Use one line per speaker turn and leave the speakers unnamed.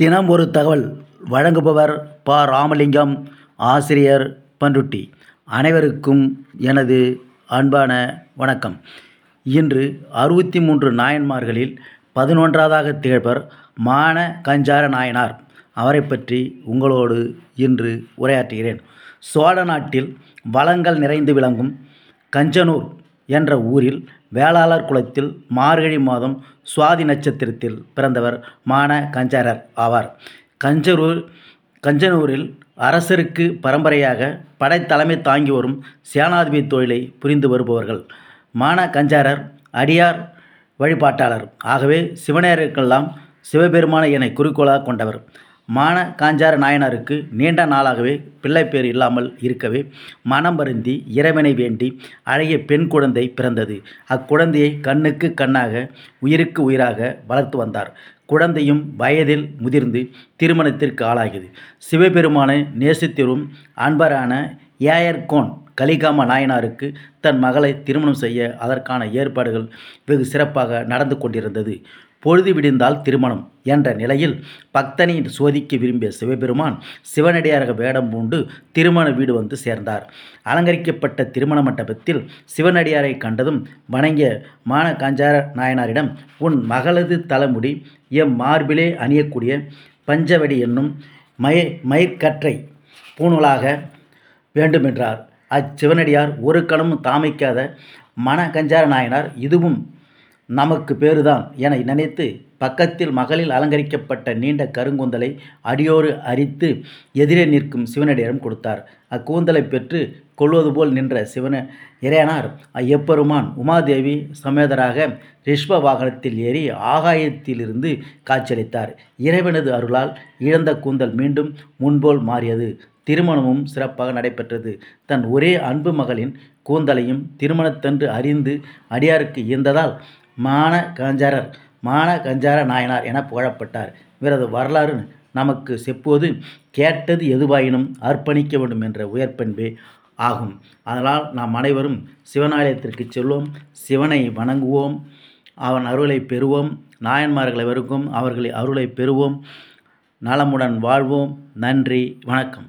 தினம் ஒரு தகவல். வழங்குபவர் ப. ராமலிங்கம் ஆசிரியர் பண்ருட்டி அனைவருக்கும் எனது அன்பான வணக்கம். இன்று அறுபத்தி மூன்று நாயன்மார்களில் பதினொன்றாவதாக திகழ்பர் மான. கஞ்சார நாயனார். அவரை பற்றி உங்களோடு இன்று உரையாற்றுகிறேன். சோழ நாட்டில் வளங்கள் நிறைந்து விளங்கும் கஞ்சனூர் என்ற ஊரில் வேளாளர் குலத்தில் மார்கழி மாதம் சுவாதி நட்சத்திரத்தில் பிறந்தவர் மான கஞ்சாரர் ஆவார். கஞ்சரூர் கஞ்சனூரில் அரசருக்கு பரம்பரையாக படைத்தலைமை தாங்கி வரும் சேனாதிபதி தொழிலை புரிந்து வருபவர்கள். மான கஞ்சாரர் அடியார் வழிபாட்டாளர். ஆகவே சிவனேயருக்கெல்லாம் சிவபெருமானை என குறிக்கோளாக கொண்டவர். மான காஞ்சார நாயனாருக்கு நீண்ட நாளாகவே பிள்ளைப்பேர் இல்லாமல் இருக்கவே மனம் வருந்தி இறைவனை வேண்டி அழகிய பெண் குழந்தை பிறந்தது. அக்குழந்தையை கண்ணுக்கு கண்ணாக உயிருக்கு உயிராக வளர்த்து வந்தார். குழந்தையும் வயதில் முதிர்ந்து திருமணத்திற்கு ஆளாகியது. சிவபெருமானை நேசித்திரும் அன்பரான ஏயர்கோன் கலிகாம நாயனாருக்கு தன் மகளை திருமணம் செய்ய அதற்கான ஏற்பாடுகள் வெகு சிறப்பாக நடந்து கொண்டிருந்தது. பொழுது விடிந்தால் திருமணம் என்ற நிலையில் பக்தனை சோதிக்க விரும்பிய சிவபெருமான் சிவனடியாரக வேடம் பூண்டு திருமண வீடு வந்து சேர்ந்தார். அலங்கரிக்கப்பட்ட திருமண மண்டபத்தில் சிவனடியாரை கண்டதும் வணங்கிய மான காஞ்சார நாயனாரிடம் உன் மகளது தலைமுடி எம் மார்பிலே அணியக்கூடிய பஞ்சவடி என்னும் மய மயிர்கற்றை பூணூலாக வேண்டுமென்றார். அச்சிவனடியார் ஒரு கணமும் தாமைக்காத மன கஞ்சார நாயனார் இதுவும் நமக்கு பேறுதான் என நினைத்து பக்கத்தில் மகளில் அலங்கரிக்கப்பட்ட நீண்ட கருங்கூந்தலை அடியோடு அரித்து எதிரே நிற்கும் சிவனடியிடம் கொடுத்தார். அக்கூந்தலை பெற்று கொள்வது போல் நின்ற சிவன இறையனார் எப்பெருமான் உமாதேவி சமேதராக ரிஷ்ப வாகனத்தில் ஏறி ஆகாயத்திலிருந்து காட்சியளித்தார். இறைவனது அருளால் இழந்த கூந்தல் மீண்டும் முன்போல் மாறியது. திருமணமும் சிறப்பாக நடைபெற்றது. தன் ஒரே அன்பு மகளின் கூந்தலையும் திருமணத்தன்று அறிந்து அடியாருக்கு ஈந்ததால் மான கஞ்சாரர் மான கஞ்சார நாயனார் என புகழப்பட்டார். இவரது வரலாறு நமக்கு செப்போது கேட்டது எதுவாயினும் அர்ப்பணிக்க வேண்டும் என்ற உயர்பண்பே ஆகும். அதனால் நாம் அனைவரும் சிவனாலயத்திற்கு செல்வோம் சிவனை வணங்குவோம் அவன் அருளை பெறுவோம் நாயன்மார்களை வருக்கும் அவர்களை அருளை பெறுவோம் நலமுடன் வாழ்வோம். நன்றி வணக்கம்.